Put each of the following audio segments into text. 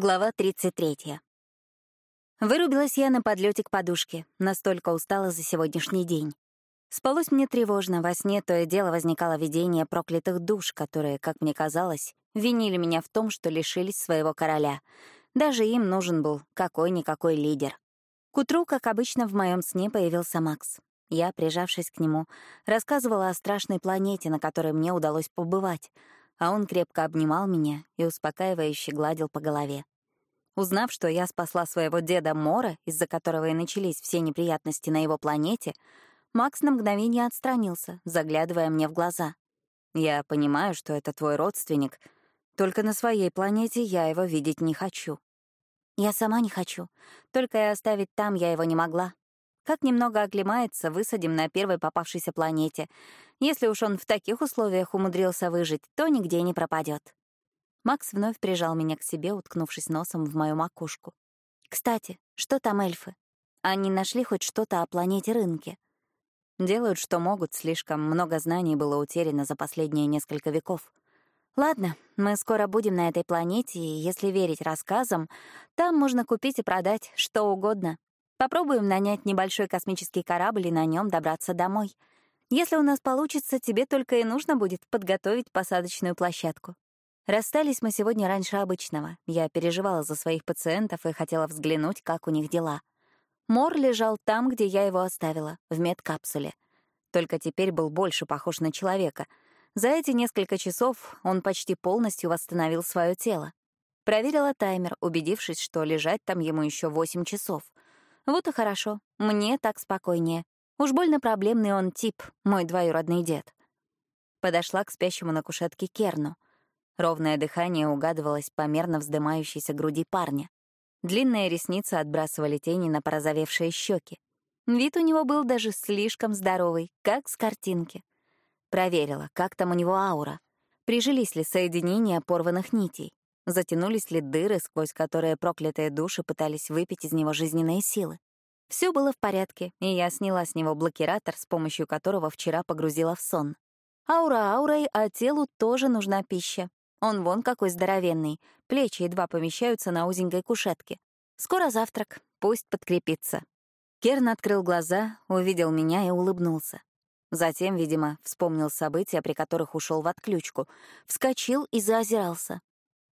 Глава 33. Вырубилась я на подлете к подушке, настолько устала за сегодняшний день. Спалось мне тревожно, во сне то и дело возникало видение проклятых душ, которые, как мне казалось, винили меня в том, что лишились своего короля. Даже им нужен был какой-никакой лидер. К утру, как обычно, в моем сне появился Макс. Я, прижавшись к нему, рассказывала о страшной планете, на которой мне удалось побывать — а он крепко обнимал меня и успокаивающе гладил по голове. Узнав, что я спасла своего деда Мора, из-за которого и начались все неприятности на его планете, Макс на мгновение отстранился, заглядывая мне в глаза. «Я понимаю, что это твой родственник, только на своей планете я его видеть не хочу». «Я сама не хочу, только и оставить там я его не могла», как немного оклемается, высадим на первой попавшейся планете. Если уж он в таких условиях умудрился выжить, то нигде не пропадет. Макс вновь прижал меня к себе, уткнувшись носом в мою макушку. «Кстати, что там эльфы? Они нашли хоть что-то о планете Рынке?» Делают, что могут, слишком много знаний было утеряно за последние несколько веков. Ладно, мы скоро будем на этой планете, и если верить рассказам, там можно купить и продать что угодно. Попробуем нанять небольшой космический корабль и на нем добраться домой. Если у нас получится, тебе только и нужно будет подготовить посадочную площадку. Расстались мы сегодня раньше обычного. Я переживала за своих пациентов и хотела взглянуть, как у них дела. Мор лежал там, где я его оставила, в медкапсуле. Только теперь был больше похож на человека. За эти несколько часов он почти полностью восстановил свое тело. Проверила таймер, убедившись, что лежать там ему еще 8 часов — вот и хорошо, мне так спокойнее. Уж больно проблемный он тип, мой двоюродный дед. Подошла к спящему на кушетке Керну. Ровное дыхание угадывалось по мерно вздымающейся груди парня. Длинные ресницы отбрасывали тени на порозовевшие щеки. Вид у него был даже слишком здоровый, как с картинки. Проверила, как там у него аура. Прижились ли соединения порванных нитей. Затянулись ли дыры, сквозь которые проклятые души пытались выпить из него жизненные силы? Все было в порядке, и я сняла с него блокиратор, с помощью которого вчера погрузила в сон. Аура аурой, а телу тоже нужна пища. Он вон какой здоровенный, плечи едва помещаются на узенькой кушетке. Скоро завтрак, пусть подкрепится. Керн открыл глаза, увидел меня и улыбнулся. Затем, видимо, вспомнил события, при которых ушел в отключку, вскочил и заозирался.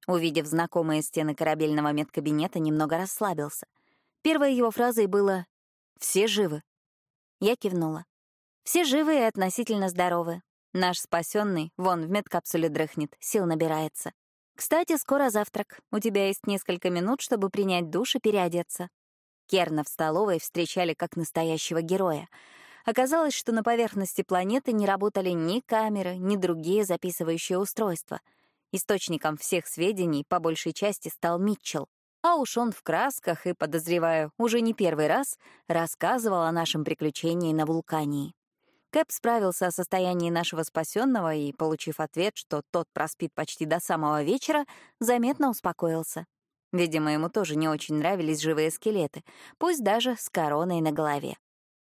Увидев знакомые стены корабельного медкабинета, немного расслабился. Первой его фразой было «Все живы». Я кивнула. «Все живы и относительно здоровы. Наш спасенный вон в медкапсуле дрыхнет, сил набирается. Кстати, скоро завтрак. У тебя есть несколько минут, чтобы принять душ и переодеться». Керна в столовой встречали как настоящего героя. Оказалось, что на поверхности планеты не работали ни камеры, ни другие записывающие устройства — Источником всех сведений по большей части стал Митчелл, а уж он в красках и, подозреваю, уже не первый раз рассказывал о нашем приключении на вулкании. Кэп справился о состоянии нашего спасенного и, получив ответ, что тот проспит почти до самого вечера, заметно успокоился. Видимо, ему тоже не очень нравились живые скелеты, пусть даже с короной на голове.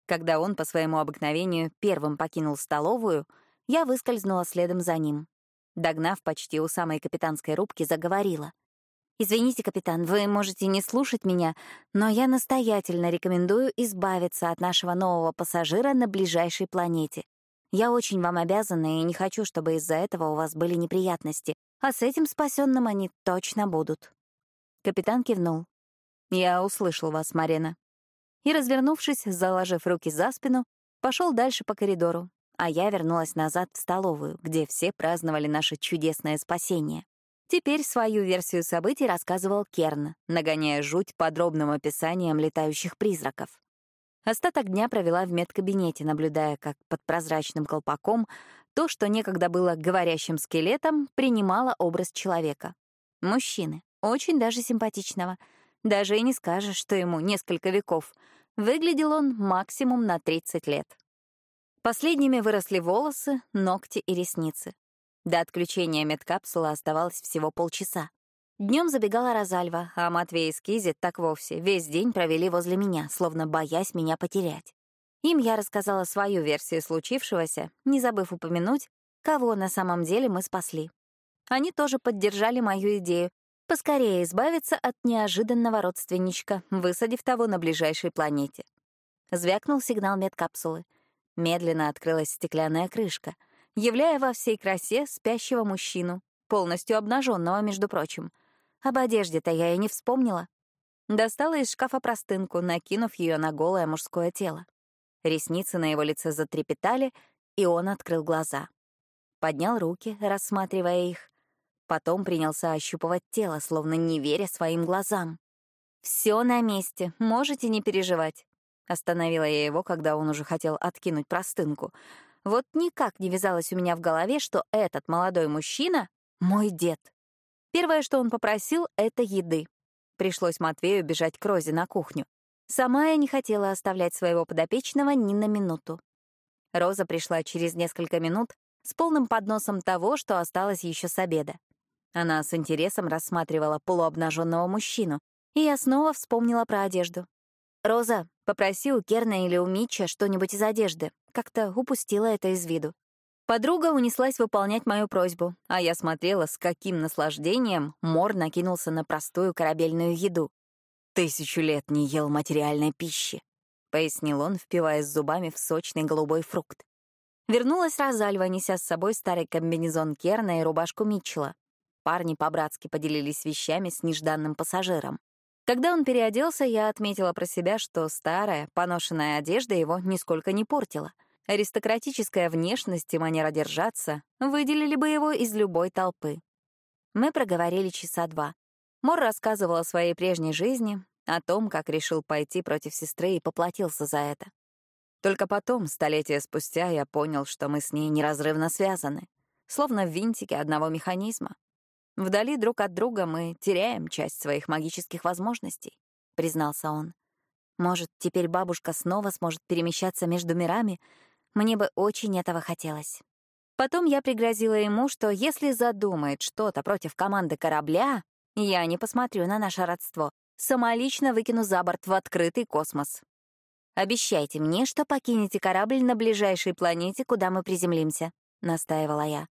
Когда он по своему обыкновению первым покинул столовую, я выскользнула следом за ним. Догнав почти у самой капитанской рубки, заговорила. «Извините, капитан, вы можете не слушать меня, но я настоятельно рекомендую избавиться от нашего нового пассажира на ближайшей планете. Я очень вам обязана и не хочу, чтобы из-за этого у вас были неприятности, а с этим спасенным они точно будут». Капитан кивнул. «Я услышал вас, Марина». И, развернувшись, заложив руки за спину, пошел дальше по коридору, а я вернулась назад в столовую, где все праздновали наше чудесное спасение. Теперь свою версию событий рассказывал Керн, нагоняя жуть подробным описанием летающих призраков. Остаток дня провела в медкабинете, наблюдая, как под прозрачным колпаком то, что некогда было говорящим скелетом, принимало образ человека. Мужчины, очень даже симпатичного. Даже и не скажешь, что ему несколько веков. Выглядел он максимум на 30 лет. Последними выросли волосы, ногти и ресницы. До отключения медкапсулы оставалось всего полчаса. Днем забегала Розальва, а Матвей и Скизи так вовсе весь день провели возле меня, словно боясь меня потерять. Им я рассказала свою версию случившегося, не забыв упомянуть, кого на самом деле мы спасли. Они тоже поддержали мою идею, Поскорее избавиться от неожиданного родственничка, высадив того на ближайшей планете. Звякнул сигнал медкапсулы. Медленно открылась стеклянная крышка, являя во всей красе спящего мужчину, полностью обнаженного, между прочим. Об одежде-то я и не вспомнила. Достала из шкафа простынку, накинув ее на голое мужское тело. Ресницы на его лице затрепетали, и он открыл глаза. Поднял руки, рассматривая их. Потом принялся ощупывать тело, словно не веря своим глазам. Все на месте, можете не переживать. Остановила я его, когда он уже хотел откинуть простынку. Вот никак не вязалось у меня в голове, что этот молодой мужчина — мой дед. Первое, что он попросил, — это еды. Пришлось Матвею бежать к Розе на кухню. Сама я не хотела оставлять своего подопечного ни на минуту. Роза пришла через несколько минут с полным подносом того, что осталось еще с обеда. Она с интересом рассматривала полуобнаженного мужчину, и я снова вспомнила про одежду. «Роза, попроси у Керна или у Митча что-нибудь из одежды. Как-то упустила это из виду». Подруга унеслась выполнять мою просьбу, а я смотрела, с каким наслаждением Мор накинулся на простую корабельную еду. «Тысячу лет не ел материальной пищи», — пояснил он, впиваясь зубами в сочный голубой фрукт. Вернулась Розальва, неся с собой старый комбинезон Керна и рубашку Митчелла. Парни по-братски поделились вещами с нежданным пассажиром. Когда он переоделся, я отметила про себя, что старая, поношенная одежда его нисколько не портила. Аристократическая внешность и манера держаться выделили бы его из любой толпы. Мы проговорили часа два. Мор рассказывал о своей прежней жизни, о том, как решил пойти против сестры и поплатился за это. Только потом, столетия спустя, я понял, что мы с ней неразрывно связаны, словно винтики одного механизма. Вдали друг от друга мы теряем часть своих магических возможностей, признался он. Может, теперь бабушка снова сможет перемещаться между мирами? Мне бы очень этого хотелось. Потом я пригрозила ему, что если задумает что-то против команды корабля, я не посмотрю на наше родство, самолично выкину за борт в открытый космос. «Обещайте мне, что покинете корабль на ближайшей планете, куда мы приземлимся», — настаивала я.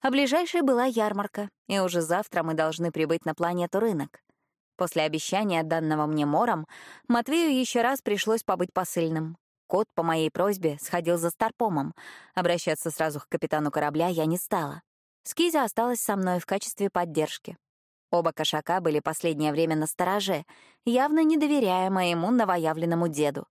А ближайшей была ярмарка, и уже завтра мы должны прибыть на планету рынок. После обещания, данного мне Мором, Матвею еще раз пришлось побыть посыльным. Кот по моей просьбе сходил за Старпомом. Обращаться сразу к капитану корабля я не стала. Скизя осталась со мной в качестве поддержки. Оба кошака были последнее время на стороже, явно не доверяя моему новоявленному деду.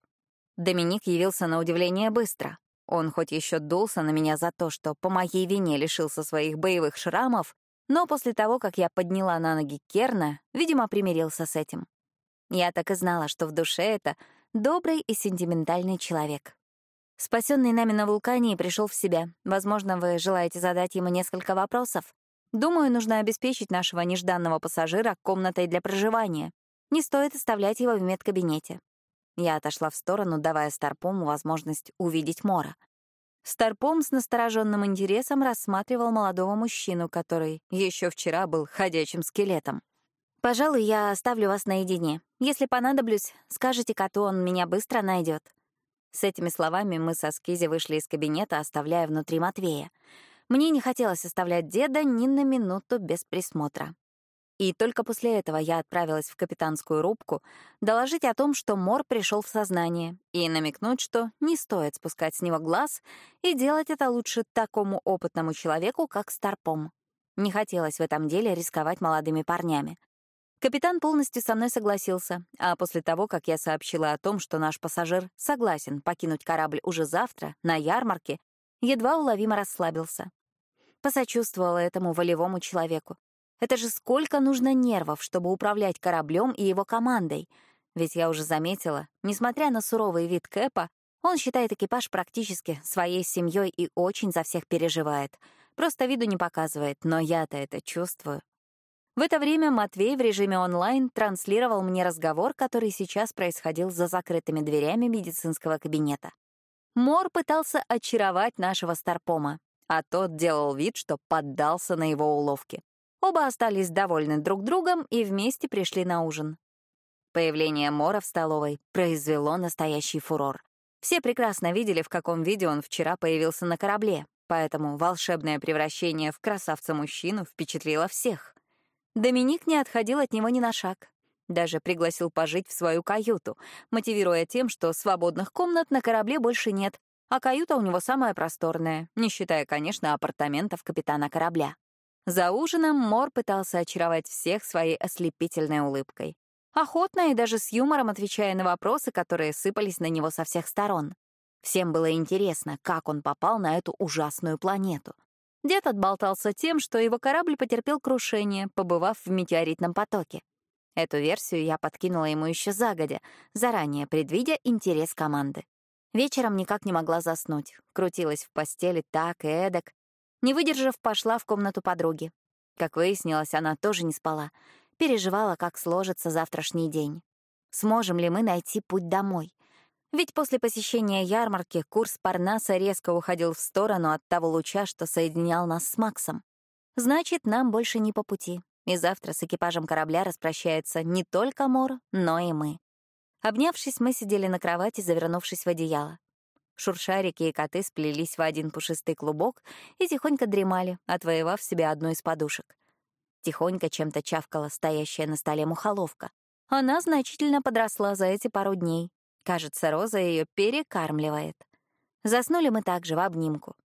Доминик явился на удивление быстро. Он хоть еще дулся на меня за то, что по моей вине лишился своих боевых шрамов, но после того, как я подняла на ноги Керна, видимо, примирился с этим. Я так и знала, что в душе это добрый и сентиментальный человек. Спасенный нами на вулкане пришел в себя. Возможно, вы желаете задать ему несколько вопросов. Думаю, нужно обеспечить нашего нежданного пассажира комнатой для проживания. Не стоит оставлять его в медкабинете. Я отошла в сторону, давая Старпому возможность увидеть Мора. Старпом с настороженным интересом рассматривал молодого мужчину, который еще вчера был ходячим скелетом. «Пожалуй, я оставлю вас наедине. Если понадоблюсь, скажите коту, он меня быстро найдет. С этими словами мы со Скизи вышли из кабинета, оставляя внутри Матвея. Мне не хотелось оставлять деда ни на минуту без присмотра. И только после этого я отправилась в капитанскую рубку доложить о том, что Мор пришел в сознание, и намекнуть, что не стоит спускать с него глаз и делать это лучше такому опытному человеку, как Старпом. Не хотелось в этом деле рисковать молодыми парнями. Капитан полностью со мной согласился, а после того, как я сообщила о том, что наш пассажир согласен покинуть корабль уже завтра, на ярмарке, едва уловимо расслабился. Посочувствовала этому волевому человеку. Это же сколько нужно нервов, чтобы управлять кораблем и его командой. Ведь я уже заметила, несмотря на суровый вид Кэпа, он считает экипаж практически своей семьей и очень за всех переживает. Просто виду не показывает, но я-то это чувствую. В это время Матвей в режиме онлайн транслировал мне разговор, который сейчас происходил за закрытыми дверями медицинского кабинета. Мор пытался очаровать нашего Старпома, а тот делал вид, что поддался на его уловки. Оба остались довольны друг другом и вместе пришли на ужин. Появление Мора в столовой произвело настоящий фурор. Все прекрасно видели, в каком виде он вчера появился на корабле, поэтому волшебное превращение в красавца-мужчину впечатлило всех. Доминик не отходил от него ни на шаг. Даже пригласил пожить в свою каюту, мотивируя тем, что свободных комнат на корабле больше нет, а каюта у него самая просторная, не считая, конечно, апартаментов капитана корабля. За ужином Мор пытался очаровать всех своей ослепительной улыбкой. Охотно и даже с юмором отвечая на вопросы, которые сыпались на него со всех сторон. Всем было интересно, как он попал на эту ужасную планету. Дед отболтался тем, что его корабль потерпел крушение, побывав в метеоритном потоке. Эту версию я подкинула ему еще загодя, заранее предвидя интерес команды. Вечером никак не могла заснуть, крутилась в постели так и эдак, не выдержав, пошла в комнату подруги. Как выяснилось, она тоже не спала. Переживала, как сложится завтрашний день. Сможем ли мы найти путь домой? Ведь после посещения ярмарки курс Парнаса резко уходил в сторону от того луча, что соединял нас с Максом. Значит, нам больше не по пути. И завтра с экипажем корабля распрощается не только Мор, но и мы. Обнявшись, мы сидели на кровати, завернувшись в одеяло. Шуршарики и коты сплелись в один пушистый клубок и тихонько дремали, отвоевав себе одну из подушек. Тихонько чем-то чавкала стоящая на столе мухоловка. Она значительно подросла за эти пару дней. Кажется, Роза ее перекармливает. Заснули мы также в обнимку.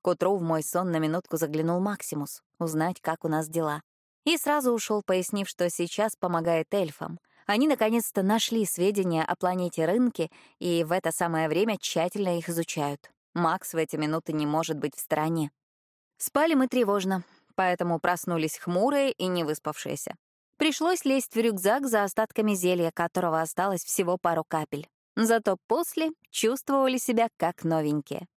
К утру в мой сон на минутку заглянул Максимус, узнать, как у нас дела. И сразу ушел, пояснив, что сейчас помогает эльфам — они наконец-то нашли сведения о планете Рынки и в это самое время тщательно их изучают. Макс в эти минуты не может быть в стороне. Спали мы тревожно, поэтому проснулись хмурые и не выспавшиеся. Пришлось лезть в рюкзак за остатками зелья, которого осталось всего пару капель. Зато после чувствовали себя как новенькие.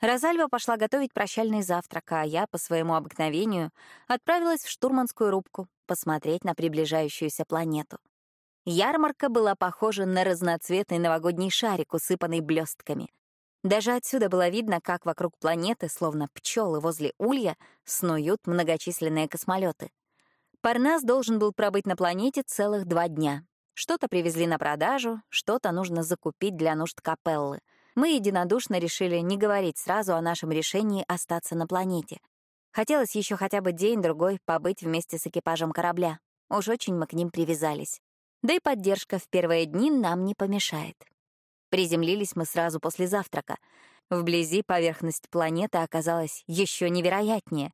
Розальва пошла готовить прощальный завтрак, а я, по своему обыкновению, отправилась в штурманскую рубку посмотреть на приближающуюся планету. Ярмарка была похожа на разноцветный новогодний шарик, усыпанный блестками. Даже отсюда было видно, как вокруг планеты, словно пчелы возле улья, снуют многочисленные космолеты. Парнас должен был пробыть на планете целых два дня. Что-то привезли на продажу, что-то нужно закупить для нужд капеллы. Мы единодушно решили не говорить сразу о нашем решении остаться на планете. Хотелось еще хотя бы день-другой побыть вместе с экипажем корабля. Уж очень мы к ним привязались. Да и поддержка в первые дни нам не помешает. Приземлились мы сразу после завтрака. Вблизи поверхность планеты оказалась еще невероятнее.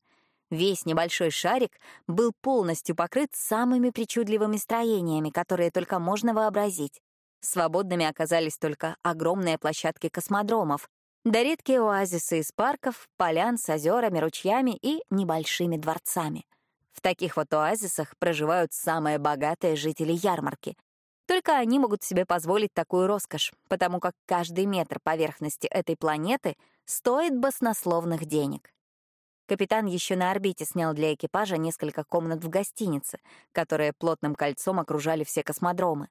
Весь небольшой шарик был полностью покрыт самыми причудливыми строениями, которые только можно вообразить. Свободными оказались только огромные площадки космодромов, да редкие оазисы из парков, полян с озерами, ручьями и небольшими дворцами — в таких вот оазисах проживают самые богатые жители ярмарки. Только они могут себе позволить такую роскошь, потому как каждый метр поверхности этой планеты стоит баснословных денег. Капитан еще на орбите снял для экипажа несколько комнат в гостинице, которые плотным кольцом окружали все космодромы.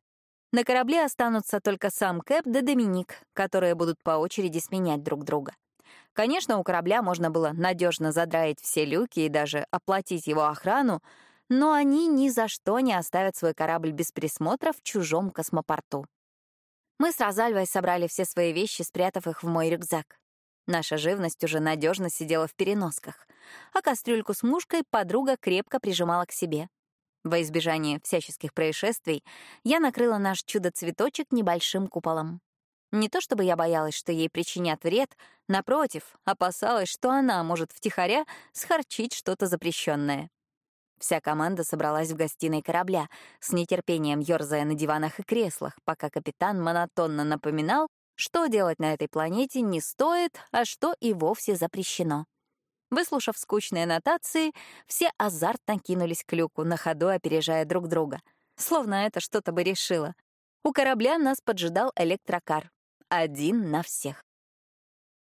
На корабле останутся только сам Кэп да Доминик, которые будут по очереди сменять друг друга. Конечно, у корабля можно было надежно задраить все люки и даже оплатить его охрану, но они ни за что не оставят свой корабль без присмотра в чужом космопорту. Мы с Розальвой собрали все свои вещи, спрятав их в мой рюкзак. Наша живность уже надежно сидела в переносках, а кастрюльку с мушкой подруга крепко прижимала к себе. Во избежание всяческих происшествий я накрыла наш чудо-цветочек небольшим куполом. Не то чтобы я боялась, что ей причинят вред, напротив, опасалась, что она может втихаря схарчить что-то запрещенное. Вся команда собралась в гостиной корабля, с нетерпением ёрзая на диванах и креслах, пока капитан монотонно напоминал, что делать на этой планете не стоит, а что и вовсе запрещено. Выслушав скучные нотации, все азартно кинулись к люку, на ходу опережая друг друга. Словно это что-то бы решило. У корабля нас поджидал электрокар один на всех.